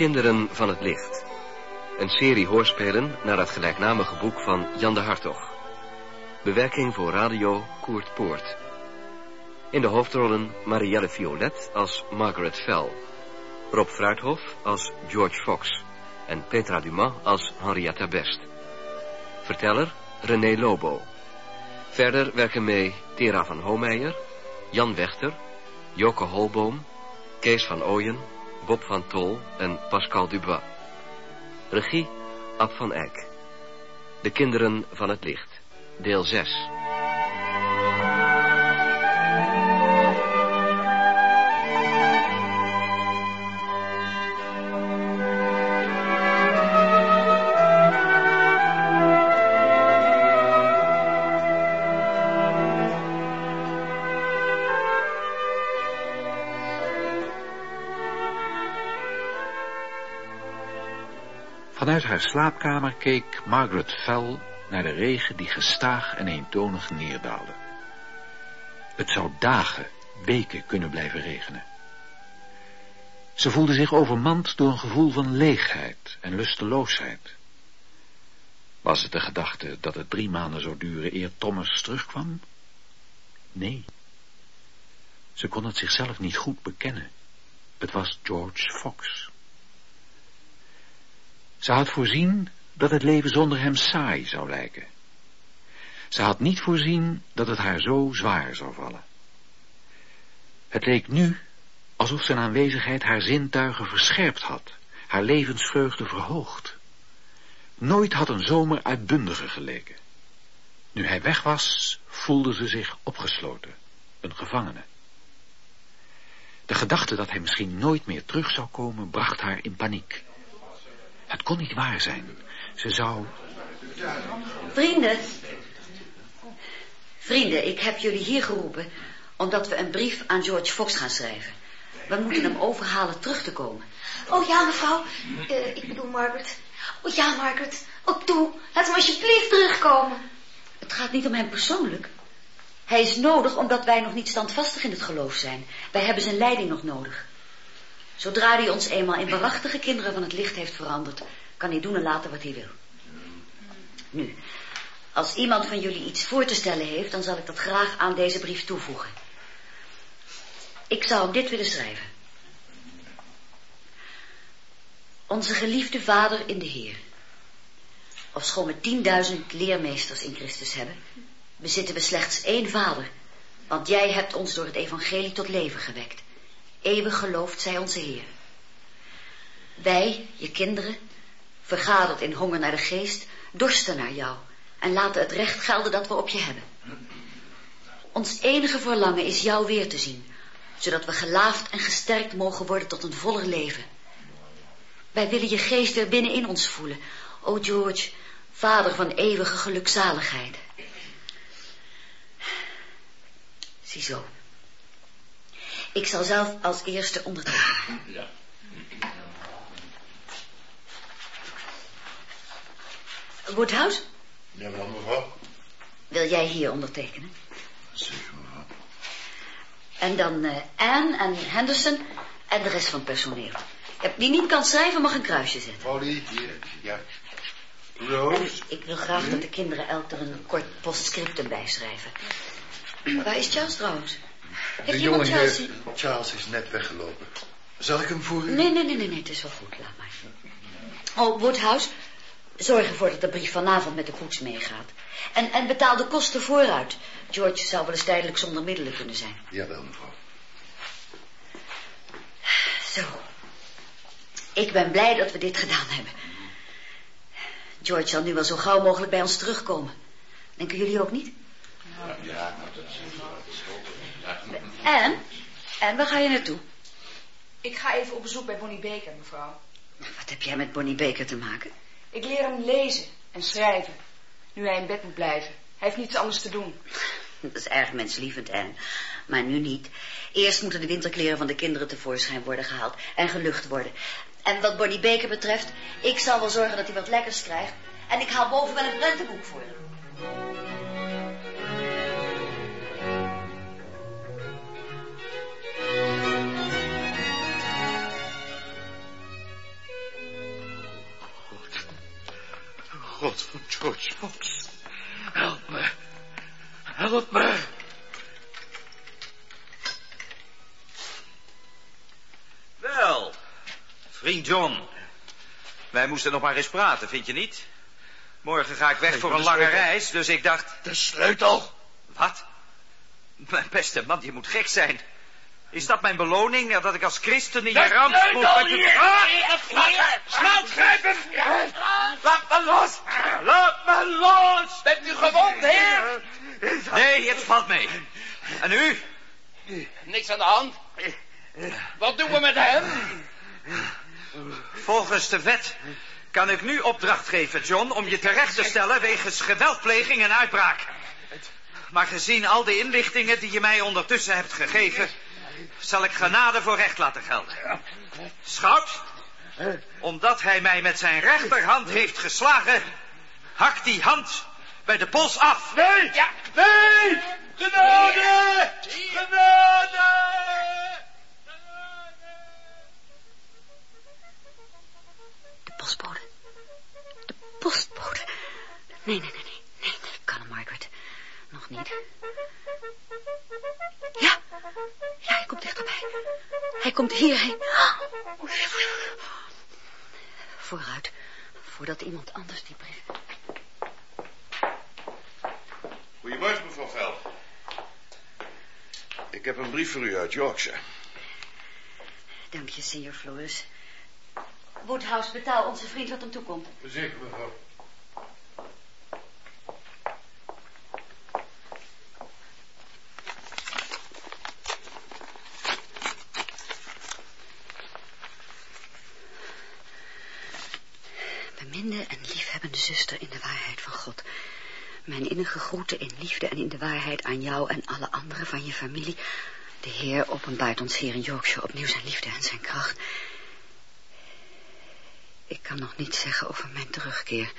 De Kinderen van het Licht. Een serie hoorspelen naar het gelijknamige boek van Jan de Hartog. Bewerking voor radio Koert Poort. In de hoofdrollen Marielle Violet als Margaret Fell. Rob Fruithof als George Fox. En Petra Dumas als Henrietta Best. Verteller René Lobo. Verder werken mee Tera van Hoomeijer, Jan Wechter, Joke Holboom, Kees van Ooyen, Bob van Tol en Pascal Dubois. Regie Ab van Eyck. De Kinderen van het Licht. Deel 6. Haar slaapkamer keek Margaret Fell naar de regen die gestaag en eentonig neerdaalde. Het zou dagen, weken kunnen blijven regenen. Ze voelde zich overmand door een gevoel van leegheid en lusteloosheid. Was het de gedachte dat het drie maanden zou duren eer Thomas terugkwam? Nee. Ze kon het zichzelf niet goed bekennen. Het was George Fox. Ze had voorzien dat het leven zonder hem saai zou lijken. Ze had niet voorzien dat het haar zo zwaar zou vallen. Het leek nu alsof zijn aanwezigheid haar zintuigen verscherpt had, haar levensvreugde verhoogd. Nooit had een zomer uitbundiger geleken. Nu hij weg was, voelde ze zich opgesloten, een gevangene. De gedachte dat hij misschien nooit meer terug zou komen, bracht haar in paniek. Het kon niet waar zijn. Ze zou... Vrienden. Vrienden, ik heb jullie hier geroepen... omdat we een brief aan George Fox gaan schrijven. We moeten hem overhalen terug te komen. Oh ja, mevrouw. Uh, ik bedoel Margaret. Oh ja, Margaret. Oh toe, laat hem alsjeblieft terugkomen. Het gaat niet om hem persoonlijk. Hij is nodig omdat wij nog niet standvastig in het geloof zijn. Wij hebben zijn leiding nog nodig. Zodra hij ons eenmaal in waarachtige kinderen van het licht heeft veranderd, kan hij doen en laten wat hij wil. Nu, als iemand van jullie iets voor te stellen heeft, dan zal ik dat graag aan deze brief toevoegen. Ik zou hem dit willen schrijven. Onze geliefde Vader in de Heer. Ofschoon we tienduizend leermeesters in Christus hebben, bezitten we slechts één Vader, want jij hebt ons door het evangelie tot leven gewekt. Eeuwig geloofd zij onze Heer. Wij, je kinderen, vergaderd in honger naar de geest, dorsten naar jou en laten het recht gelden dat we op je hebben. Ons enige verlangen is jou weer te zien, zodat we gelaafd en gesterkt mogen worden tot een voller leven. Wij willen je geest weer binnenin ons voelen, o George, vader van eeuwige gelukzaligheid. Ziezo. Ik zal zelf als eerste ondertekenen. Ja. Woodhouse? Ja, mevrouw. Wil jij hier ondertekenen? Zeker, mevrouw. En dan uh, Anne en Henderson en de rest van het personeel. Wie niet kan schrijven mag een kruisje zetten. Polly, hier, ja. Rose. ik wil graag dat de kinderen elk er een kort postscriptum bij schrijven. Waar is Charles trouwens? De jongen Charles... Charles is net weggelopen. Zal ik hem voor u... Nee, nee, nee, nee, nee, het is wel goed, laat maar. Oh, Woodhouse, zorg ervoor dat de brief vanavond met de koets meegaat. En, en betaal de kosten vooruit. George zou wel eens tijdelijk zonder middelen kunnen zijn. Jawel, mevrouw. Zo. Ik ben blij dat we dit gedaan hebben. George zal nu wel zo gauw mogelijk bij ons terugkomen. Denken jullie ook niet? Ja, nou, dat is... En? En waar ga je naartoe? Ik ga even op bezoek bij Bonnie Baker, mevrouw. Wat heb jij met Bonnie Baker te maken? Ik leer hem lezen en schrijven. Nu hij in bed moet blijven. Hij heeft niets anders te doen. Dat is erg menslievend, Anne. Maar nu niet. Eerst moeten de winterkleren van de kinderen tevoorschijn worden gehaald en gelucht worden. En wat Bonnie Baker betreft, ik zal wel zorgen dat hij wat lekkers krijgt. En ik haal boven wel een prentenboek voor hem. Van George Fox. Help me. Help me. Wel, vriend John. Wij moesten nog maar eens praten, vind je niet? Morgen ga ik weg voor een lange reis, dus ik dacht... De sleutel. Wat? Mijn beste man, je moet gek zijn. Is dat mijn beloning, nadat ik als christen in je ramp moet... met hier. Ah! Snel grijpen. Laat me los! Laat me los! Bent u gewond, heer? Nee, het valt mee. En u? Niks aan de hand. Wat doen we met hem? Volgens de wet kan ik nu opdracht geven, John, om je terecht te stellen wegens geweldpleging en uitbraak. Maar gezien al de inlichtingen die je mij ondertussen hebt gegeven, zal ik genade voor recht laten gelden. Schout, omdat hij mij met zijn rechterhand heeft geslagen, hak die hand bij de pols af. Nee. Ja. Nee. Genade. Genade. De postbode. De postbode. Nee, nee, nee, nee. Nee, nee, kalm, Margaret. Nog niet. Komt dichterbij. Hij komt hierheen. Vooruit. Voordat iemand anders die brief... Goedemorgen, mevrouw Vel. Ik heb een brief voor u uit Yorkshire. Dank je, senior Flores. Woodhouse, betaal onze vriend wat hem toekomt. Zeker, mevrouw. Beminde en liefhebbende zuster in de waarheid van God. Mijn innige groeten in liefde en in de waarheid aan jou en alle anderen van je familie. De Heer openbaart ons hier in Yorkshire opnieuw zijn liefde en zijn kracht. Ik kan nog niets zeggen over mijn terugkeer.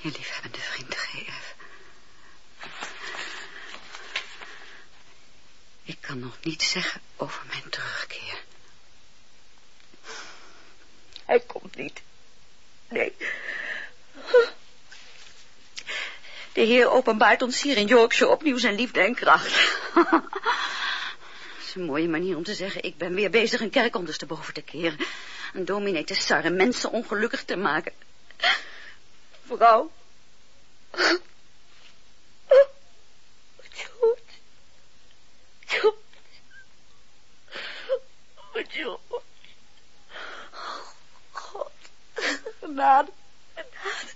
Je liefhebbende vriend G.F. Ik kan nog niets zeggen over mijn terugkeer. Hij komt niet. Nee. De Heer openbaart ons hier in Yorkshire opnieuw zijn liefde en kracht. Dat is een mooie manier om te zeggen, ik ben weer bezig een kerk ondersteboven te keren. Een dominee te sarren, mensen ongelukkig te maken. Vrouw. George. George. George. God, genade, genade.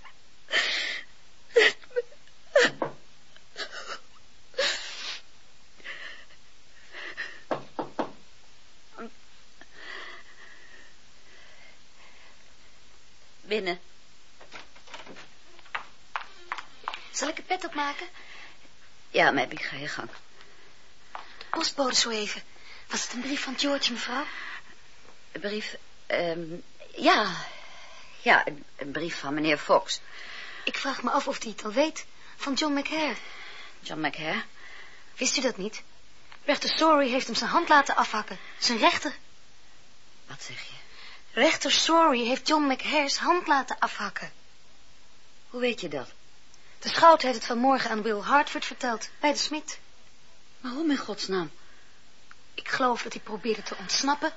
Binnen. Zal ik het bed opmaken? Ja, Mappy, ga je gang. De postbode zo even. Was het een brief van George, mevrouw? Een brief, ehm, ja, ja, een, een brief van meneer Fox. Ik vraag me af of hij het al weet. Van John McHare. John McHare. Wist u dat niet? Rechter Sorry heeft hem zijn hand laten afhakken. Zijn rechter. Wat zeg je? Rechter Sorry heeft John McHare's hand laten afhakken. Hoe weet je dat? De schout heeft het vanmorgen aan Will Hartford verteld. Bij de smid. Waarom in godsnaam? Ik geloof dat hij probeerde te ontsnappen.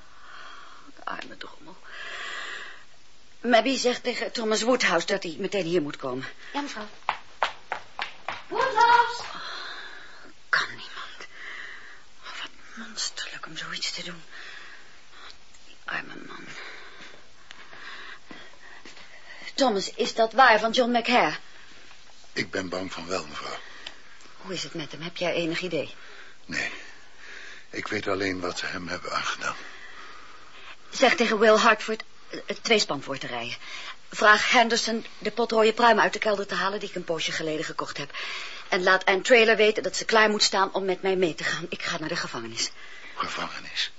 De arme drommel. Mabby zegt tegen Thomas Woodhouse dat hij meteen hier moet komen. Ja, mevrouw. Woodhouse! Kan niemand. Oh, wat monsterlijk om zoiets te doen. Die arme man. Thomas, is dat waar van John McHare? Ik ben bang van wel, mevrouw. Hoe is het met hem? Heb jij enig idee? Nee. Ik weet alleen wat ze hem hebben aangedaan. Zeg tegen Will Hartford het tweespan voor te rijden. Vraag Henderson de pot rode pruimen uit de kelder te halen die ik een poosje geleden gekocht heb. En laat Ann Trailer weten dat ze klaar moet staan om met mij mee te gaan. Ik ga naar de gevangenis. Gevangenis.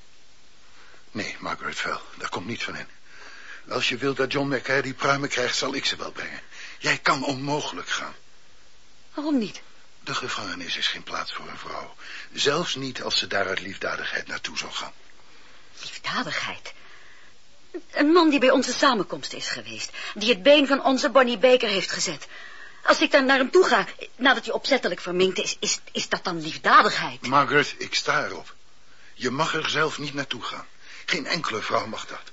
Nee, Margaret Fell, daar komt niet van in. Als je wilt dat John McHare die pruimen krijgt, zal ik ze wel brengen. Jij kan onmogelijk gaan. Waarom niet? De gevangenis is geen plaats voor een vrouw. Zelfs niet als ze daar uit liefdadigheid naartoe zou gaan. Liefdadigheid. Een man die bij onze samenkomst is geweest. Die het been van onze Bonnie Baker heeft gezet. Als ik dan naar hem toe ga, nadat hij opzettelijk verminkt is, is, is dat dan liefdadigheid? Margaret, ik sta erop. Je mag er zelf niet naartoe gaan. Geen enkele vrouw mag dat.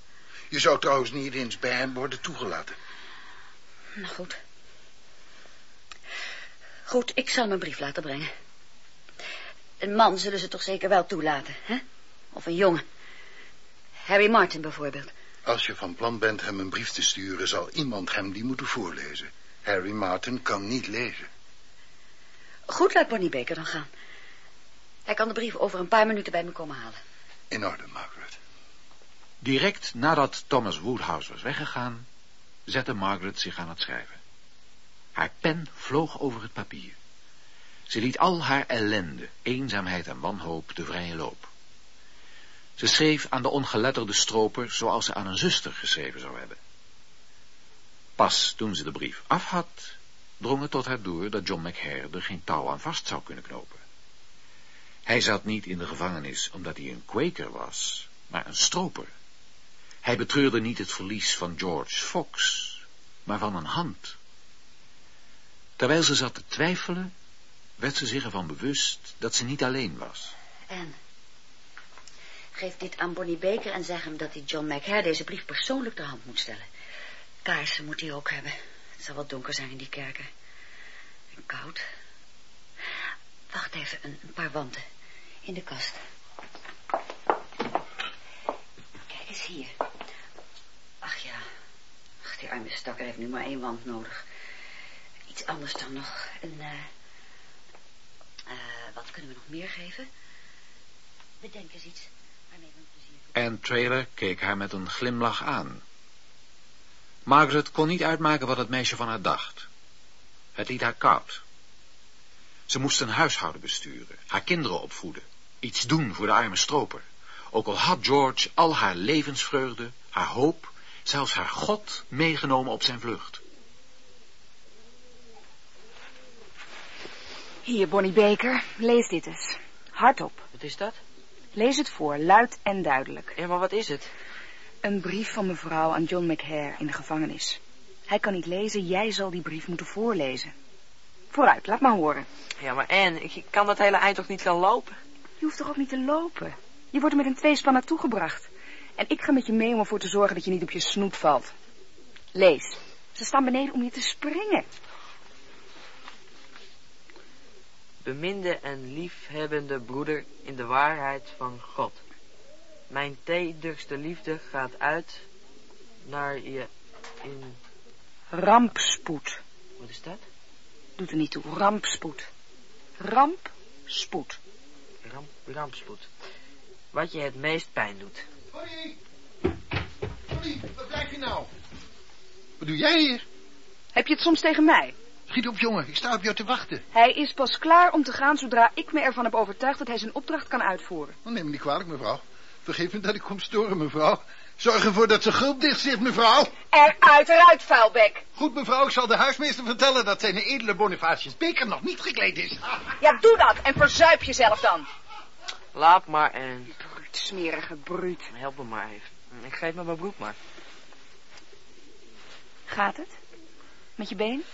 Je zou trouwens niet eens bij hem worden toegelaten. Nou goed. Goed, ik zal mijn brief laten brengen. Een man zullen ze toch zeker wel toelaten, hè? Of een jongen. Harry Martin bijvoorbeeld. Als je van plan bent hem een brief te sturen, zal iemand hem die moeten voorlezen. Harry Martin kan niet lezen. Goed, laat Bonnie Baker dan gaan. Hij kan de brief over een paar minuten bij me komen halen. In orde, Margaret. Direct nadat Thomas Woodhouse was weggegaan, zette Margaret zich aan het schrijven. Haar pen vloog over het papier. Ze liet al haar ellende, eenzaamheid en wanhoop de vrije loop. Ze schreef aan de ongeletterde stroper zoals ze aan een zuster geschreven zou hebben. Pas toen ze de brief af had, drong het tot haar door dat John McHare er geen touw aan vast zou kunnen knopen. Hij zat niet in de gevangenis omdat hij een Quaker was, maar een stroper. Hij betreurde niet het verlies van George Fox, maar van een hand. Terwijl ze zat te twijfelen, werd ze zich ervan bewust dat ze niet alleen was. En geef dit aan Bonnie Baker en zeg hem dat hij John McHare deze brief persoonlijk ter hand moet stellen. Kaarsen moet hij ook hebben. Het zal wel donker zijn in die kerken. En koud. Wacht even, een, een paar wanten. In de kast. Kijk eens hier. Ach ja. Ach, die arme stakker heeft nu maar één wand nodig. Iets anders dan nog. Een, eh... eh, wat kunnen we nog meer geven? Bedenk eens iets En Trailer keek haar met een glimlach aan. Margaret kon niet uitmaken wat het meisje van haar dacht. Het liet haar koud. Ze moest een huishouden besturen, haar kinderen opvoeden, iets doen voor de arme stroper. Ook al had George al haar levensvreugde, haar hoop, zelfs haar God meegenomen op zijn vlucht. Hier, Bonnie Baker, lees dit eens. Hardop. Wat is dat? Lees het voor, luid en duidelijk. Ja, maar wat is het? Een brief van mevrouw aan John McHare in de gevangenis. Hij kan niet lezen, jij zal die brief moeten voorlezen. Vooruit, laat maar horen. Ja, maar Anne, ik kan dat hele eind toch niet gaan lopen? Je hoeft toch ook niet te lopen? Je wordt er met een tweespan naartoe gebracht. En ik ga met je mee om ervoor te zorgen dat je niet op je snoet valt. Lees. Ze staan beneden om je te springen. Beminde en liefhebbende broeder in de waarheid van God. Mijn tederste liefde gaat uit naar je in... Rampspoed. Wat is dat? Doet er niet toe. Rampspoed. Rampspoed. Ramp, rampspoed. Wat je het meest pijn doet. Bonnie! Bonnie, waar blijf je nou? Wat doe jij hier? Heb je het soms tegen mij? Schiet op, jongen. Ik sta op jou te wachten. Hij is pas klaar om te gaan zodra ik me ervan heb overtuigd dat hij zijn opdracht kan uitvoeren. Oh, neem me niet kwalijk, mevrouw. Vergeef me dat ik kom storen, mevrouw. Zorg ervoor dat ze gulp dicht zit, mevrouw. Eruit, eruit, vuilbek. Goed, mevrouw, ik zal de huismeester vertellen dat zijn edele Bonifatius Beker nog niet gekleed is. Ja, doe dat en verzuip jezelf dan. Laat maar en... Bruut, smerige bruut. Help me maar even. Ik geef me mijn broek maar. Gaat het? Met je been?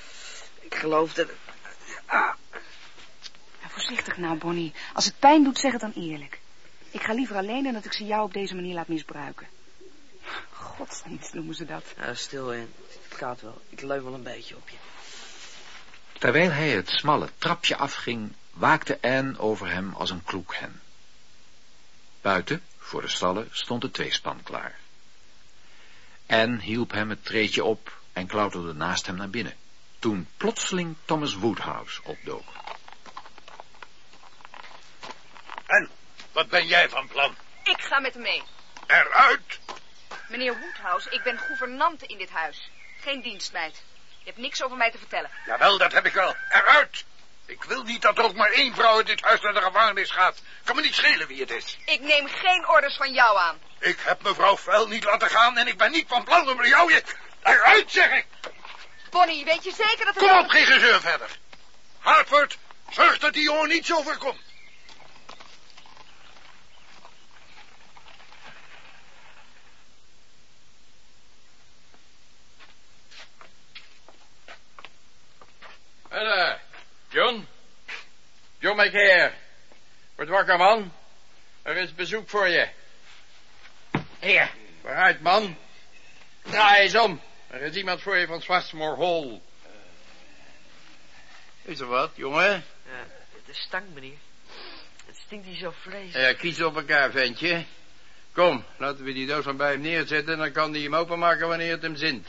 Ik geloof dat... Ah. Voorzichtig nou, Bonnie. Als het pijn doet, zeg het dan eerlijk. Ik ga liever alleen dan dat ik ze jou op deze manier laat misbruiken. Godsdienst noemen ze dat. Ja, stil in. Het gaat wel. Ik leun wel een beetje op je. Terwijl hij het smalle trapje afging, waakte Anne over hem als een kloekhen. Buiten, voor de stallen, stond de tweespan klaar. Anne hielp hem het treedje op en klauterde naast hem naar binnen, toen plotseling Thomas Woodhouse opdook. En, wat ben jij van plan? Ik ga met hem mee. Eruit! Meneer Woodhouse, ik ben gouvernante in dit huis. Geen dienstmeid. Je hebt niks over mij te vertellen. Jawel, dat heb ik wel. Eruit! Ik wil niet dat er ook maar één vrouw in dit huis naar de gevangenis gaat. Kan me niet schelen wie het is. Ik neem geen orders van jou aan. Ik heb mevrouw Vel niet laten gaan en ik ben niet van plan om jou je... Eruit, zeg ik! Bonnie, weet je zeker dat we? Kom op, geen gezeur verder. Hartford, zorg dat die jongen niets overkomt. Hallo, John. John McHare. Word wakker, man. Er is bezoek voor je. Hier, vooruit, man. Draai eens om. Er is iemand voor je van Swarthmore Hall. Is er wat, jongen? Ja, het is stank, meneer. Het stinkt hier zo vreselijk. Ja, kies op elkaar, ventje. Kom, laten we die doos van bij hem neerzetten... dan kan hij hem openmaken wanneer het hem zint.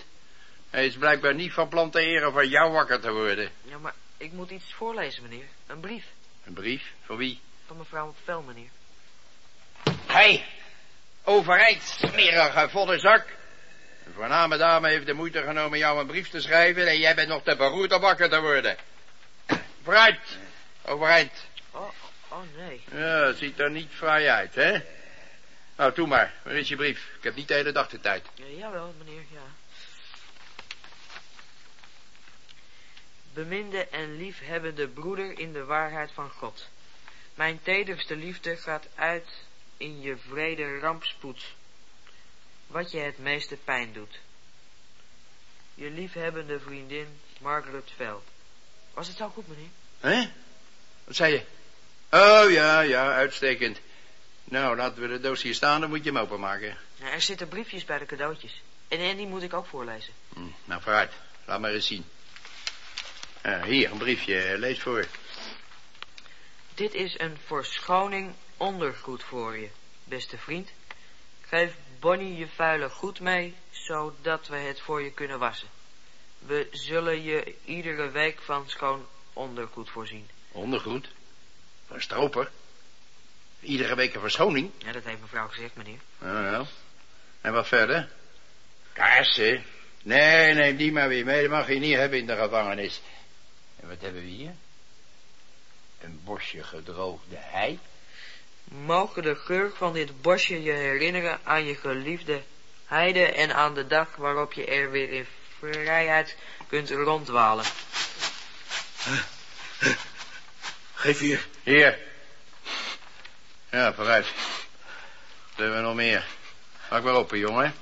Hij is blijkbaar niet van plan te eren van jou wakker te worden. Ja, maar ik moet iets voorlezen, meneer. Een brief. Een brief? Van wie? Van mevrouw Vel, meneer. Hij, overheid, smerige vodderzak. Voorname dame heeft de moeite genomen jou een brief te schrijven... en jij bent nog te beroerd om wakker te worden. Vooruit, overeind. Oh, oh nee. Ja, het ziet er niet fraai uit, hè? Nou, doe maar. Waar is je brief? Ik heb niet de hele dag de tijd. Ja, jawel, meneer, ja. Beminde en liefhebbende broeder in de waarheid van God. Mijn tederste liefde gaat uit in je vrede rampspoed, wat je het meeste pijn doet. Je liefhebbende vriendin Margaret Veld. Was het zo goed, meneer? Hè? Wat zei je? Oh, ja, ja, uitstekend. Nou, laten we de doos hier staan, dan moet je hem openmaken. Ja, er zitten briefjes bij de cadeautjes. En, die moet ik ook voorlezen. Hm, nou, vooruit. Laat maar eens zien. Uh, hier, een briefje. Lees voor. Dit is een verschoning ondergoed voor je, beste vriend. Geef Bonnie je vuile goed mee, zodat we het voor je kunnen wassen. We zullen je iedere week van schoon ondergoed voorzien. Ondergoed? Van stroper? Iedere week een verschoning? Ja, dat heeft mevrouw gezegd, meneer. Oh. En wat verder? Kaarsen? Nee, neem die maar weer mee. Dat mag je niet hebben in de gevangenis. En wat hebben we hier? Een bosje gedroogde hei. Mogen de geur van dit bosje je herinneren aan je geliefde heide en aan de dag waarop je er weer in vrijheid kunt ronddwalen. Geef hier. Hier. Ja, vooruit. Wat hebben we nog meer? Maak maar open, jongen.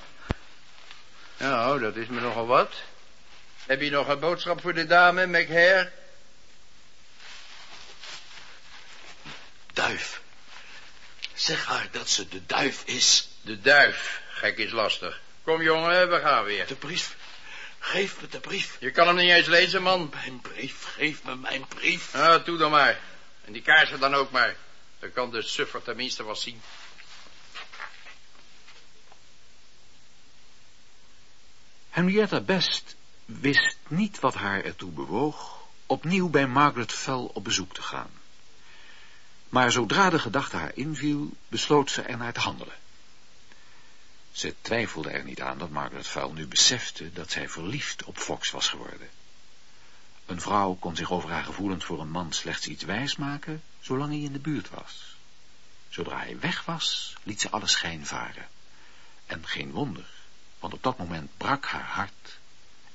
Nou, dat is me nogal wat. Heb je nog een boodschap voor de dame, McHare? Duif. Zeg haar dat ze de duif is. De duif. Gek is lastig. Kom, jongen, we gaan weer. De brief. Geef me de brief. Je kan hem niet eens lezen, man. Mijn brief. Geef me mijn brief. Ah, doe dan maar. En die kaarsen dan ook maar. Dan kan de suffer tenminste wat zien. Henrietta Best wist niet wat haar ertoe bewoog opnieuw bij Margaret Fell op bezoek te gaan. Maar zodra de gedachte haar inviel, besloot ze ernaar te handelen. Ze twijfelde er niet aan dat Margaret Fell nu besefte dat zij verliefd op Fox was geworden. Een vrouw kon zich over haar gevoelens voor een man slechts iets wijsmaken, zolang hij in de buurt was. Zodra hij weg was, liet ze alle schijn varen. En geen wonder, want op dat moment brak haar hart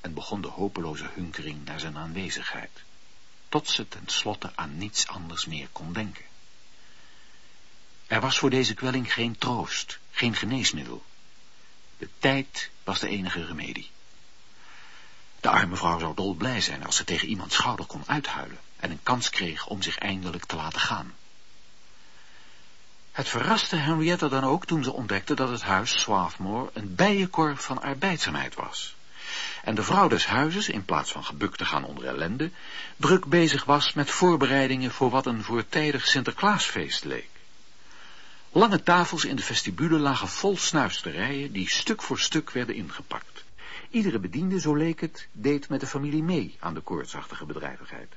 en begon de hopeloze hunkering naar zijn aanwezigheid, tot ze tenslotte aan niets anders meer kon denken. Er was voor deze kwelling geen troost, geen geneesmiddel. De tijd was de enige remedie. De arme vrouw zou dolblij zijn als ze tegen iemand schouder kon uithuilen en een kans kreeg om zich eindelijk te laten gaan. Het verraste Henrietta dan ook toen ze ontdekte dat het huis Swarthmore een bijenkorf van arbeidzaamheid was. En de vrouw des huizes, in plaats van gebukt te gaan onder ellende, druk bezig was met voorbereidingen voor wat een voortijdig Sinterklaasfeest leek. Lange tafels in de vestibule lagen vol snuisterijen die stuk voor stuk werden ingepakt. Iedere bediende, zo leek het, deed met de familie mee aan de koortsachtige bedrijvigheid.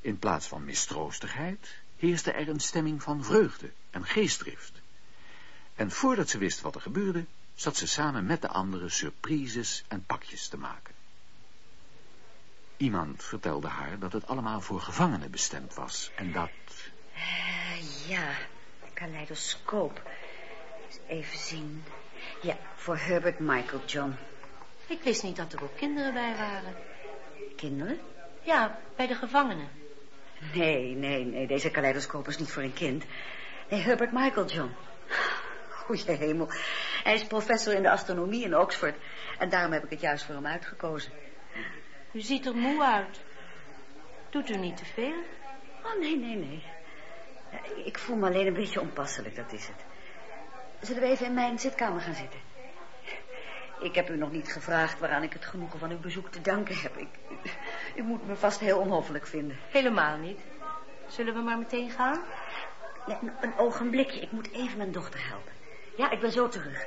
In plaats van mistroostigheid heerste er een stemming van vreugde en geestdrift. En voordat ze wist wat er gebeurde, zat ze samen met de anderen surprises en pakjes te maken. Iemand vertelde haar dat het allemaal voor gevangenen bestemd was en dat... Uh, ja, kaleidoscoop. Even zien. Ja, voor Herbert Michael John. Ik wist niet dat er ook kinderen bij waren. Kinderen? Ja, bij de gevangenen. Nee, nee, nee, deze kaleidoscoop is niet voor een kind. Nee, Herbert Michael John. Goeie hemel. Hij is professor in de astronomie in Oxford. En daarom heb ik het juist voor hem uitgekozen. U ziet er moe uit. Doet u niet te veel? Oh, nee, nee, nee. Ik voel me alleen een beetje onpasselijk, dat is het. Zullen we even in mijn zitkamer gaan zitten? Ik heb u nog niet gevraagd waaraan ik het genoegen van uw bezoek te danken heb. Ik, u moet me vast heel onhoffelijk vinden. Helemaal niet. Zullen we maar meteen gaan? Ja, een, een ogenblikje, ik moet even mijn dochter helpen. Ja, ik ben zo terug.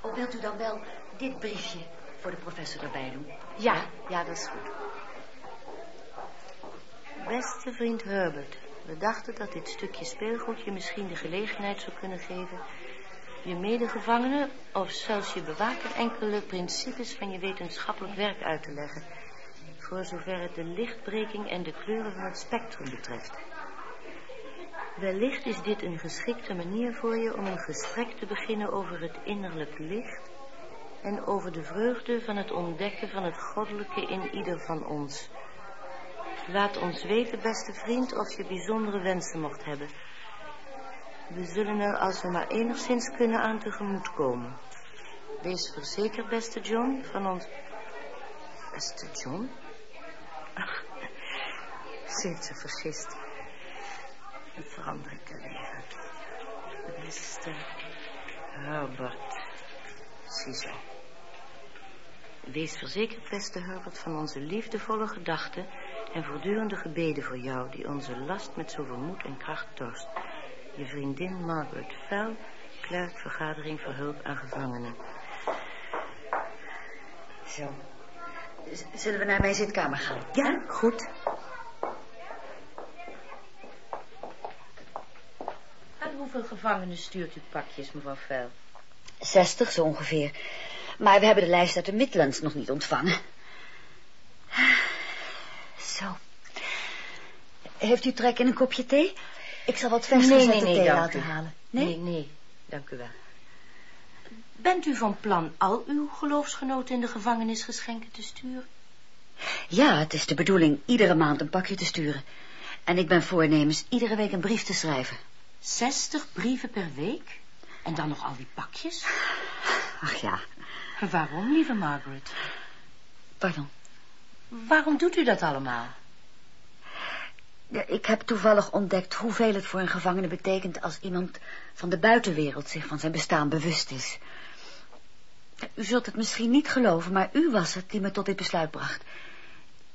Oh, wilt u dan wel dit briefje voor de professor erbij doen? Ja, ja, dat is goed. Beste vriend Herbert, we dachten dat dit stukje speelgoed je misschien de gelegenheid zou kunnen geven je medegevangenen of zelfs je bewaker enkele principes van je wetenschappelijk werk uit te leggen, voor zover het de lichtbreking en de kleuren van het spectrum betreft. Wellicht is dit een geschikte manier voor je om een gesprek te beginnen over het innerlijk licht en over de vreugde van het ontdekken van het goddelijke in ieder van ons. Laat ons weten, beste vriend, of je bijzondere wensen mocht hebben. We zullen er, als we maar enigszins kunnen, aan tegemoet komen. Wees verzekerd, beste John, van ons... Beste John? Ach, ze heeft zich vergist. Dat verander ik even. Beste Herbert. Ziezo. Wees verzekerd, beste Herbert, van onze liefdevolle gedachten en voortdurende gebeden voor jou, die onze last met zoveel moed en kracht torst. Je vriendin Margaret Fell, klerk vergadering voor hulp aan gevangenen. Zo. Z- Zullen we naar mijn zitkamer gaan? Ja? Goed. Aan hoeveel gevangenen stuurt u pakjes, mevrouw Fell? 60 zo ongeveer. Maar we hebben de lijst uit de Midlands nog niet ontvangen. Zo. Heeft u trek in een kopje thee? Ik zal wat vers nee, nee, nee, thee laten u. halen. Nee? nee, dank u wel. Bent u van plan al uw geloofsgenoten in de gevangenis geschenken te sturen? Ja, het is de bedoeling iedere maand een pakje te sturen. En ik ben voornemens iedere week een brief te schrijven. 60 brieven per week? En dan nog al die pakjes? Ach ja, Waarom, lieve Margaret? pardon. Waarom doet u dat allemaal? Ja, ik heb toevallig ontdekt hoeveel het voor een gevangene betekent... als iemand van de buitenwereld zich van zijn bestaan bewust is. U zult het misschien niet geloven, maar u was het die me tot dit besluit bracht.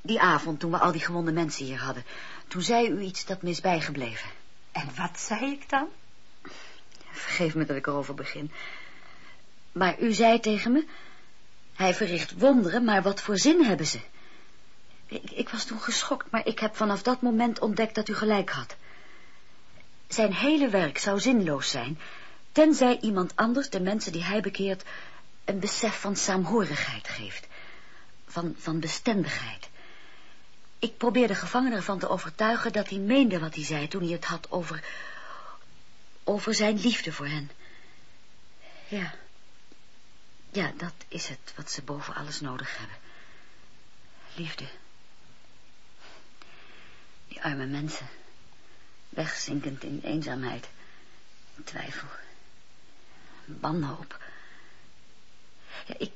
Die avond toen we al die gewonde mensen hier hadden. Toen zei u iets dat me is bijgebleven. En wat zei ik dan? Vergeef me dat ik erover begin. Maar u zei tegen me... Hij verricht wonderen, maar wat voor zin hebben ze? Ik, ik was toen geschokt, maar ik heb vanaf dat moment ontdekt dat u gelijk had. Zijn hele werk zou zinloos zijn... tenzij iemand anders de mensen die hij bekeert... een besef van saamhorigheid geeft. Van, van bestendigheid. Ik probeer de gevangenen ervan te overtuigen dat hij meende wat hij zei... toen hij het had over... over zijn liefde voor hen. Ja. Ja, dat is het wat ze boven alles nodig hebben. Liefde. Arme mensen. Wegzinkend in eenzaamheid. Twijfel. Wanhoop. Ja, ik,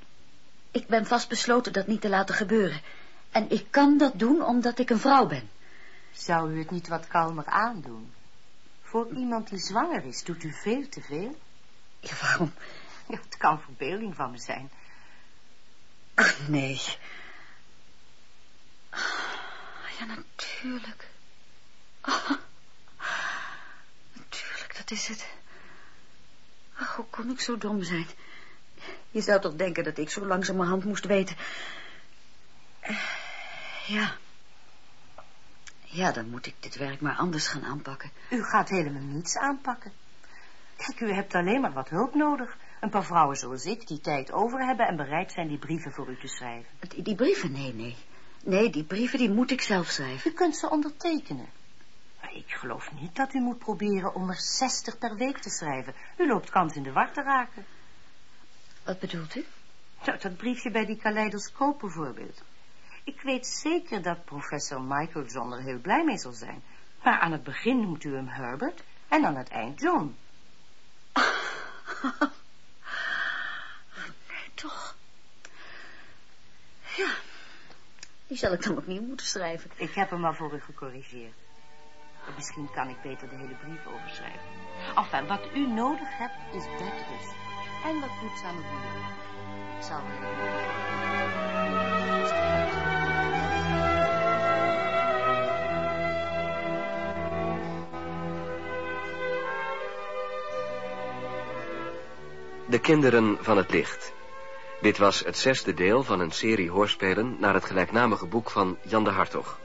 ik ben vastbesloten dat niet te laten gebeuren. En ik kan dat doen omdat ik een vrouw ben. Zou u het niet wat kalmer aandoen? Voor iemand die zwanger is, doet u veel te veel. Ja, waarom? Ja, het kan verbeelding van me zijn. Ach, nee. Ja, natuurlijk. Ah, natuurlijk, dat is het. Ach, hoe kon ik zo dom zijn? Je zou toch denken dat ik zo langzamerhand moest weten. Eh, Ja. Ja, dan moet ik dit werk maar anders gaan aanpakken. U gaat helemaal niets aanpakken. Kijk, u hebt alleen maar wat hulp nodig. Een paar vrouwen zoals ik die tijd over hebben en bereid zijn die brieven voor u te schrijven. Die, die brieven, nee, nee. Nee, die brieven die moet ik zelf schrijven. U kunt ze ondertekenen. Ik geloof niet dat u moet proberen om er 60 per week te schrijven. U loopt kans in de war te raken. Wat bedoelt u? Nou, dat briefje bij die kaleidoscoop bijvoorbeeld. Ik weet zeker dat professor Michael John er heel blij mee zal zijn. Maar aan het begin noemt u hem Herbert en aan het eind John. Nee, toch. Ja. Die zal ik dan opnieuw moeten schrijven. Ik heb hem al voor u gecorrigeerd. Misschien kan ik beter de hele brief overschrijven. Enfin, wat u nodig hebt is bedrust. En wat voedzame voeding. Ik zal De kinderen van het licht. Dit was het zesde deel van een serie hoorspelen naar het gelijknamige boek van Jan de Hartog.